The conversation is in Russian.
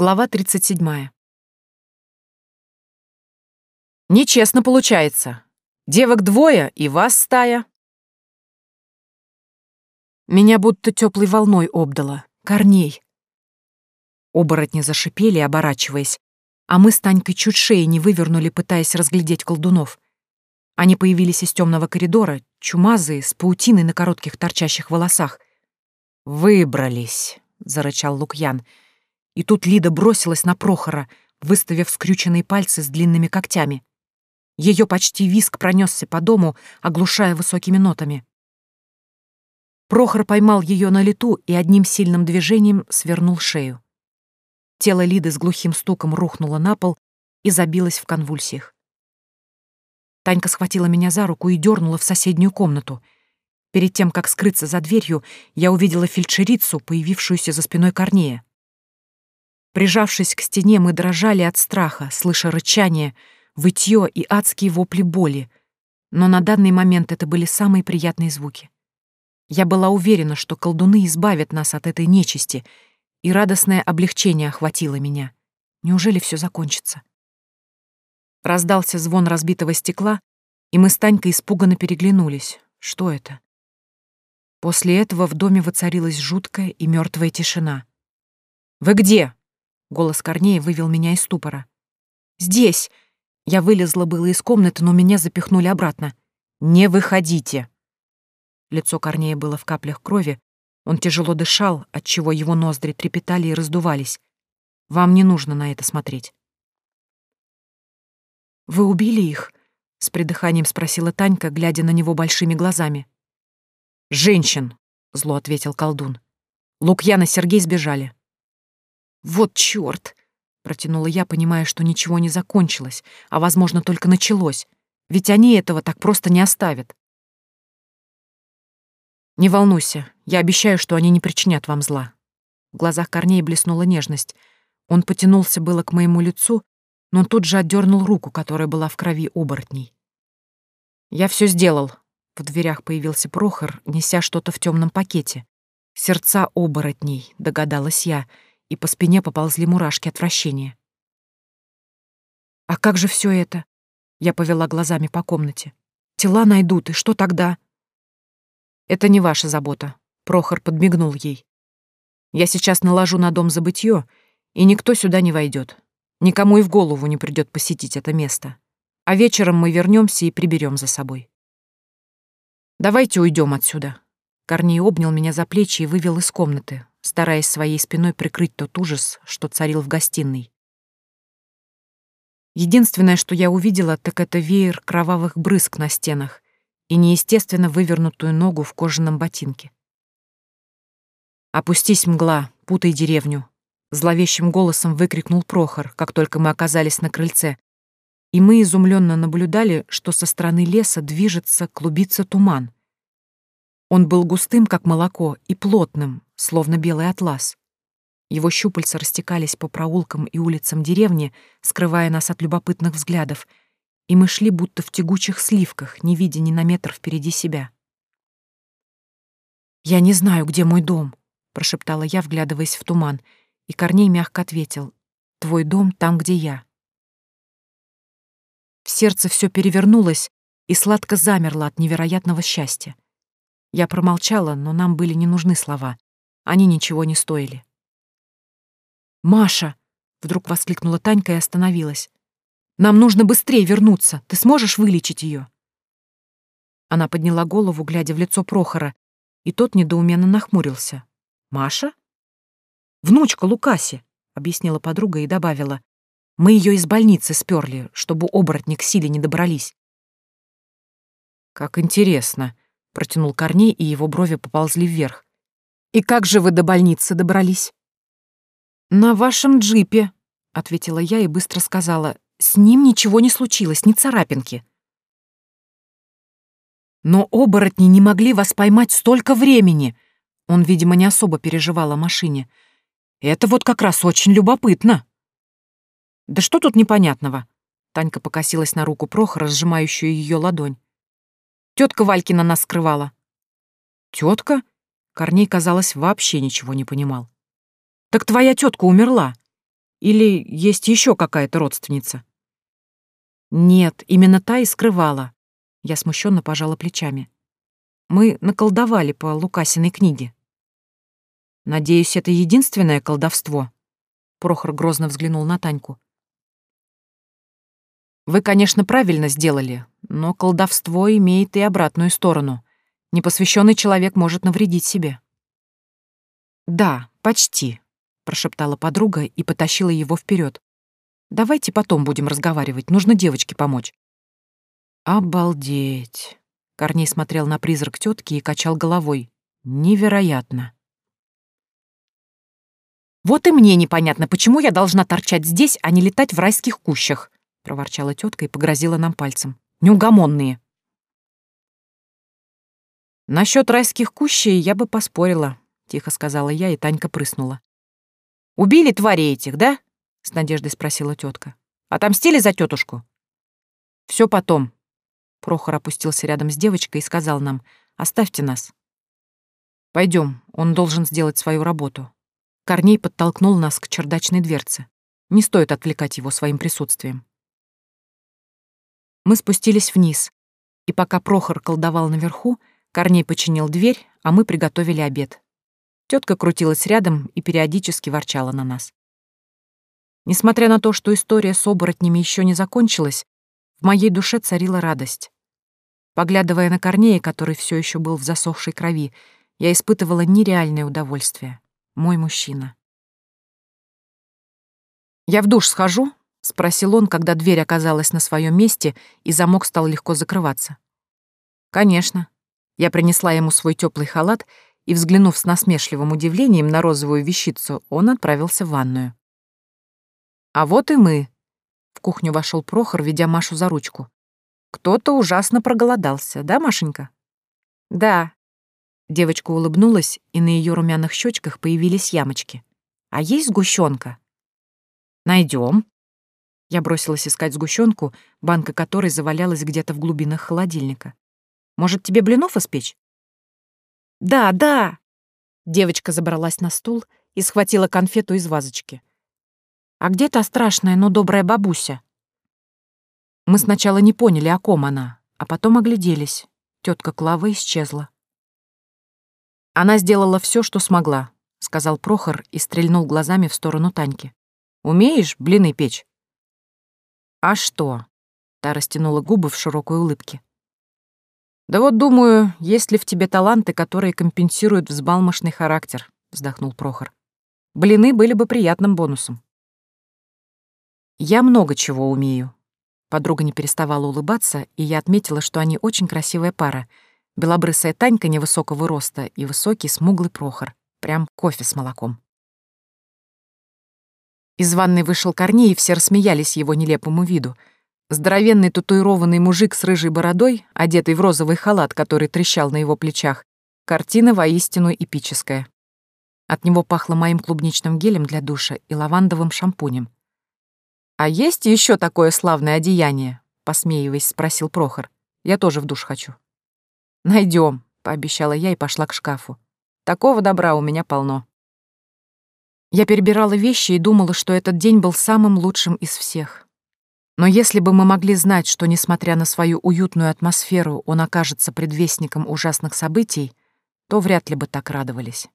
Глава 37. Нечестно получается. Девок двое, и вас стая. Меня будто теплой волной обдало. Корней. Оборотни зашипели, оборачиваясь, а мы с Танькой чуть шеи не вывернули, пытаясь разглядеть колдунов. Они появились из темного коридора, чумазые, с паутиной на коротких торчащих волосах. «Выбрались», — зарычал Лукьян, — и тут Лида бросилась на Прохора, выставив скрюченные пальцы с длинными когтями. Ее почти виск пронесся по дому, оглушая высокими нотами. Прохор поймал ее на лету и одним сильным движением свернул шею. Тело Лиды с глухим стуком рухнуло на пол и забилось в конвульсиях. Танька схватила меня за руку и дернула в соседнюю комнату. Перед тем, как скрыться за дверью, я увидела фельдшерицу, появившуюся за спиной Корнея. Прижавшись к стене, мы дрожали от страха, слыша рычание, вытье и адские вопли боли. Но на данный момент это были самые приятные звуки. Я была уверена, что колдуны избавят нас от этой нечисти, и радостное облегчение охватило меня. Неужели все закончится? Раздался звон разбитого стекла, и мы с Танькой испуганно переглянулись. Что это? После этого в доме воцарилась жуткая и мертвая тишина. «Вы где?» Голос Корнея вывел меня из ступора. «Здесь!» Я вылезла было из комнаты, но меня запихнули обратно. «Не выходите!» Лицо Корнея было в каплях крови. Он тяжело дышал, отчего его ноздри трепетали и раздувались. Вам не нужно на это смотреть. «Вы убили их?» — с придыханием спросила Танька, глядя на него большими глазами. «Женщин!» — зло ответил колдун. «Лукьян и Сергей сбежали. «Вот чёрт!» — протянула я, понимая, что ничего не закончилось, а, возможно, только началось. Ведь они этого так просто не оставят. «Не волнуйся, я обещаю, что они не причинят вам зла». В глазах Корнея блеснула нежность. Он потянулся было к моему лицу, но тут же отдернул руку, которая была в крови оборотней. «Я все сделал». В дверях появился Прохор, неся что-то в темном пакете. «Сердца оборотней», — догадалась я, — и по спине поползли мурашки отвращения. «А как же все это?» Я повела глазами по комнате. «Тела найдут, и что тогда?» «Это не ваша забота», — Прохор подмигнул ей. «Я сейчас наложу на дом забытье, и никто сюда не войдет. Никому и в голову не придет посетить это место. А вечером мы вернемся и приберем за собой. Давайте уйдем отсюда». Корней обнял меня за плечи и вывел из комнаты, стараясь своей спиной прикрыть тот ужас, что царил в гостиной. Единственное, что я увидела, так это веер кровавых брызг на стенах и неестественно вывернутую ногу в кожаном ботинке. «Опустись, мгла, путай деревню!» — зловещим голосом выкрикнул Прохор, как только мы оказались на крыльце. И мы изумленно наблюдали, что со стороны леса движется, клубится туман. Он был густым, как молоко, и плотным, словно белый атлас. Его щупальца растекались по проулкам и улицам деревни, скрывая нас от любопытных взглядов, и мы шли будто в тягучих сливках, не видя ни на метр впереди себя. «Я не знаю, где мой дом», — прошептала я, вглядываясь в туман, и Корней мягко ответил, «Твой дом там, где я». В сердце все перевернулось и сладко замерло от невероятного счастья. Я промолчала, но нам были не нужны слова. Они ничего не стоили. «Маша!» — вдруг воскликнула Танька и остановилась. «Нам нужно быстрее вернуться. Ты сможешь вылечить ее?» Она подняла голову, глядя в лицо Прохора, и тот недоуменно нахмурился. «Маша?» «Внучка Лукаси», — объяснила подруга и добавила. «Мы ее из больницы сперли, чтобы оборотни к силе не добрались». «Как интересно», — протянул Корней, и его брови поползли вверх. «И как же вы до больницы добрались?» «На вашем джипе», — ответила я и быстро сказала. «С ним ничего не случилось, ни царапинки». «Но оборотни не могли вас поймать столько времени!» Он, видимо, не особо переживал о машине. «Это вот как раз очень любопытно!» «Да что тут непонятного?» Танька покосилась на руку Прохора, сжимающую ее ладонь. Тетка Валькина нас скрывала. Тетка? Корней, казалось, вообще ничего не понимал. Так твоя тетка умерла. Или есть еще какая-то родственница? Нет, именно та и скрывала. Я смущенно пожала плечами. Мы наколдовали по Лукасиной книге. Надеюсь, это единственное колдовство. Прохор грозно взглянул на Таньку. Вы, конечно, правильно сделали, но колдовство имеет и обратную сторону. Непосвященный человек может навредить себе. Да, почти, прошептала подруга и потащила его вперед. Давайте потом будем разговаривать, нужно девочке помочь. Обалдеть. Корней смотрел на призрак тетки и качал головой. Невероятно. Вот и мне непонятно, почему я должна торчать здесь, а не летать в райских кущах, проворчала тетка и погрозила нам пальцем. Неугомонные. Насчет райских кущей я бы поспорила, тихо сказала я, и Танька прыснула. Убили твари этих, да? с надеждой спросила тетка. Отомстили за тетушку? Все потом. Прохор опустился рядом с девочкой и сказал нам: "Оставьте нас. Пойдем, он должен сделать свою работу". Корней подтолкнул нас к чердачной дверце. Не стоит отвлекать его своим присутствием. Мы спустились вниз, и пока Прохор колдовал наверху, Корней починил дверь, а мы приготовили обед. Тетка крутилась рядом и периодически ворчала на нас. Несмотря на то, что история с оборотнями еще не закончилась, в моей душе царила радость. Поглядывая на Корнея, который все еще был в засохшей крови, я испытывала нереальное удовольствие. Мой мужчина. «Я в душ схожу?» — спросил он, когда дверь оказалась на своем месте, и замок стал легко закрываться. «Конечно». Я принесла ему свой теплый халат и, взглянув с насмешливым удивлением на розовую вещицу, он отправился в ванную. «А вот и мы», — в кухню вошел Прохор, ведя Машу за ручку. «Кто-то ужасно проголодался, да, Машенька?» «Да». Девочка улыбнулась, и на ее румяных щечках появились ямочки. «А есть сгущенка?» Найдем. Я бросилась искать сгущенку, банка которой завалялась где-то в глубинах холодильника. «Может, тебе блинов испечь?» «Да, да!» Девочка забралась на стул и схватила конфету из вазочки. «А где та страшная, но добрая бабуся?» Мы сначала не поняли, о ком она, а потом огляделись. Тетка Клава исчезла. «Она сделала все, что смогла», — сказал Прохор и стрельнул глазами в сторону Таньки. «Умеешь блины печь?» «А что?» — та растянула губы в широкой улыбке. «Да вот думаю, есть ли в тебе таланты, которые компенсируют взбалмошный характер», — вздохнул Прохор. «Блины были бы приятным бонусом». «Я много чего умею». Подруга не переставала улыбаться, и я отметила, что они очень красивая пара. Белобрысая Танька невысокого роста и высокий смуглый Прохор. Прям кофе с молоком. Из ванной вышел Корней, и все рассмеялись его нелепому виду — Здоровенный татуированный мужик с рыжей бородой, одетый в розовый халат, который трещал на его плечах. Картина воистину эпическая. От него пахло моим клубничным гелем для душа и лавандовым шампунем. «А есть еще такое славное одеяние?» — посмеиваясь, спросил Прохор. «Я тоже в душ хочу». Найдем, пообещала я и пошла к шкафу. «Такого добра у меня полно». Я перебирала вещи и думала, что этот день был самым лучшим из всех. Но если бы мы могли знать, что, несмотря на свою уютную атмосферу, он окажется предвестником ужасных событий, то вряд ли бы так радовались.